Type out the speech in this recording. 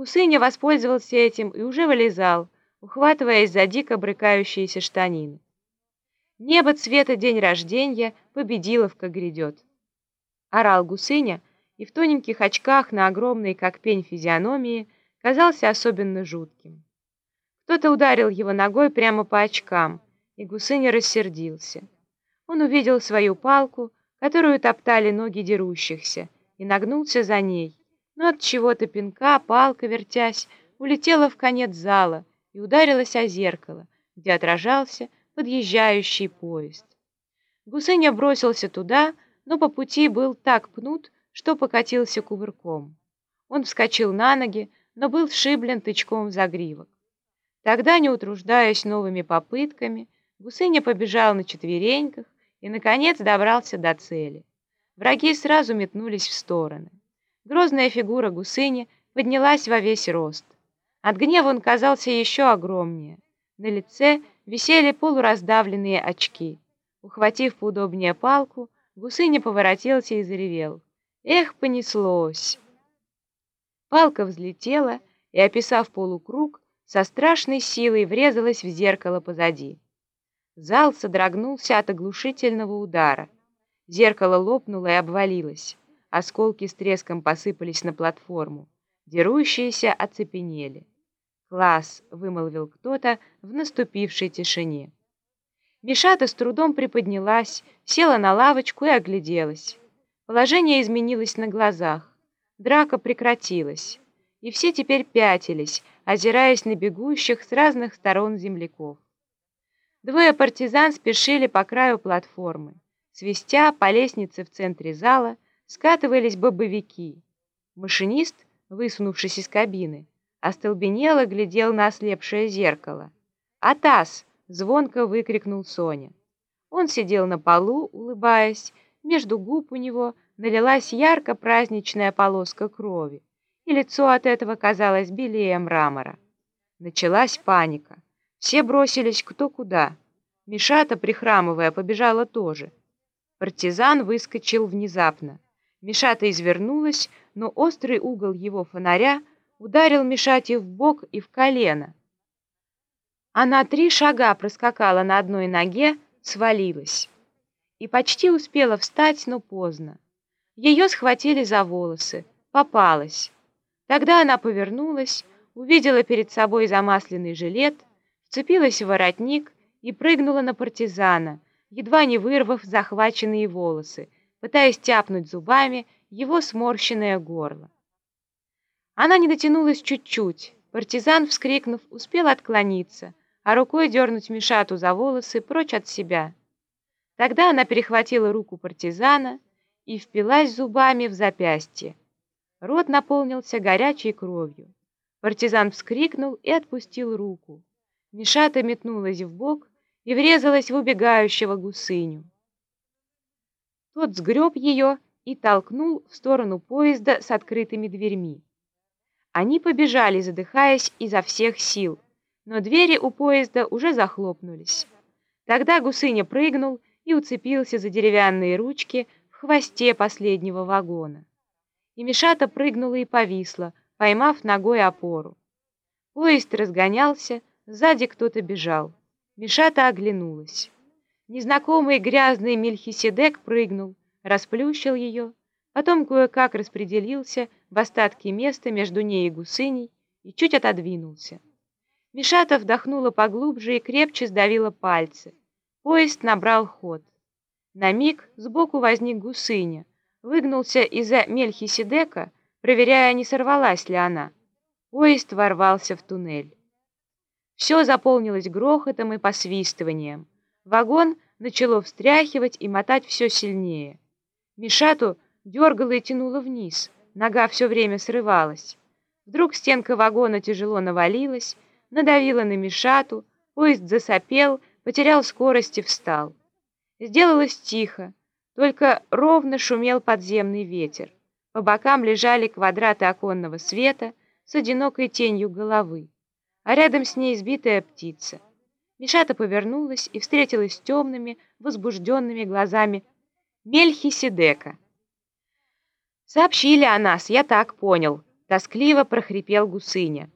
Гусыня воспользовался этим и уже вылезал, ухватываясь за дико брыкающиеся штанины. Небо цвета день рождения, победиловка грядет. Орал Гусыня, и в тоненьких очках на огромной, как пень, физиономии казался особенно жутким. Кто-то ударил его ногой прямо по очкам, и Гусыня рассердился. Он увидел свою палку, которую топтали ноги дерущихся, и нагнулся за ней но от чего-то пинка, палка, вертясь, улетела в конец зала и ударилась о зеркало, где отражался подъезжающий поезд. Гусыня бросился туда, но по пути был так пнут, что покатился кувырком. Он вскочил на ноги, но был сшиблен тычком в загривок. Тогда, не утруждаясь новыми попытками, Гусыня побежал на четвереньках и, наконец, добрался до цели. Враги сразу метнулись в стороны. Грозная фигура гусыни поднялась во весь рост. От гнева он казался еще огромнее. На лице висели полураздавленные очки. Ухватив поудобнее палку, гусыня поворотился и заревел. Эх, понеслось! Палка взлетела и, описав полукруг, со страшной силой врезалась в зеркало позади. Зал содрогнулся от оглушительного удара. Зеркало лопнуло и обвалилось. Осколки с треском посыпались на платформу. Дерущиеся оцепенели. «Класс!» — вымолвил кто-то в наступившей тишине. Мишата с трудом приподнялась, села на лавочку и огляделась. Положение изменилось на глазах. Драка прекратилась, и все теперь пятились, озираясь на бегущих с разных сторон земляков. Двое партизан спешили по краю платформы. Свистя по лестнице в центре зала, скатывались бобовики. Машинист, высунувшись из кабины, остолбенело глядел на ослепшее зеркало. «Атас!» — звонко выкрикнул Соня. Он сидел на полу, улыбаясь, между губ у него налилась ярко-праздничная полоска крови, и лицо от этого казалось белее мрамора. Началась паника. Все бросились кто куда. Мишата, прихрамывая, побежала тоже. Партизан выскочил внезапно. Мишата извернулась, но острый угол его фонаря ударил Мишате в бок и в колено. Она три шага проскакала на одной ноге, свалилась. И почти успела встать, но поздно. Ее схватили за волосы. Попалась. Тогда она повернулась, увидела перед собой замасленный жилет, вцепилась в воротник и прыгнула на партизана, едва не вырвав захваченные волосы, пытаясь тяпнуть зубами его сморщенное горло. Она не дотянулась чуть-чуть. Партизан, вскрикнув, успел отклониться, а рукой дернуть Мишату за волосы прочь от себя. Тогда она перехватила руку партизана и впилась зубами в запястье. Рот наполнился горячей кровью. Партизан вскрикнул и отпустил руку. Мишата метнулась в бок и врезалась в убегающего гусыню. Тот сгреб ее и толкнул в сторону поезда с открытыми дверьми. Они побежали, задыхаясь изо всех сил, но двери у поезда уже захлопнулись. Тогда Гусыня прыгнул и уцепился за деревянные ручки в хвосте последнего вагона. И Мишата прыгнула и повисла, поймав ногой опору. Поезд разгонялся, сзади кто-то бежал. Мишата оглянулась. Незнакомый грязный Мельхиседек прыгнул, расплющил ее, потом кое-как распределился в остатки места между ней и гусыней и чуть отодвинулся. Мишата вдохнула поглубже и крепче сдавила пальцы. Поезд набрал ход. На миг сбоку возник гусыня, выгнулся из-за Мельхиседека, проверяя, не сорвалась ли она. Поезд ворвался в туннель. Все заполнилось грохотом и посвистыванием. Вагон начало встряхивать и мотать все сильнее. Мишату дергало и тянуло вниз, нога все время срывалась. Вдруг стенка вагона тяжело навалилась, надавила на Мишату, поезд засопел, потерял скорость и встал. Сделалось тихо, только ровно шумел подземный ветер. По бокам лежали квадраты оконного света с одинокой тенью головы, а рядом с ней сбитая птица — Мишата повернулась и встретилась с темными, возбужденными глазами Мельхиседека. «Сообщили о нас, я так понял», Тоскливо прохрипел Гусыня.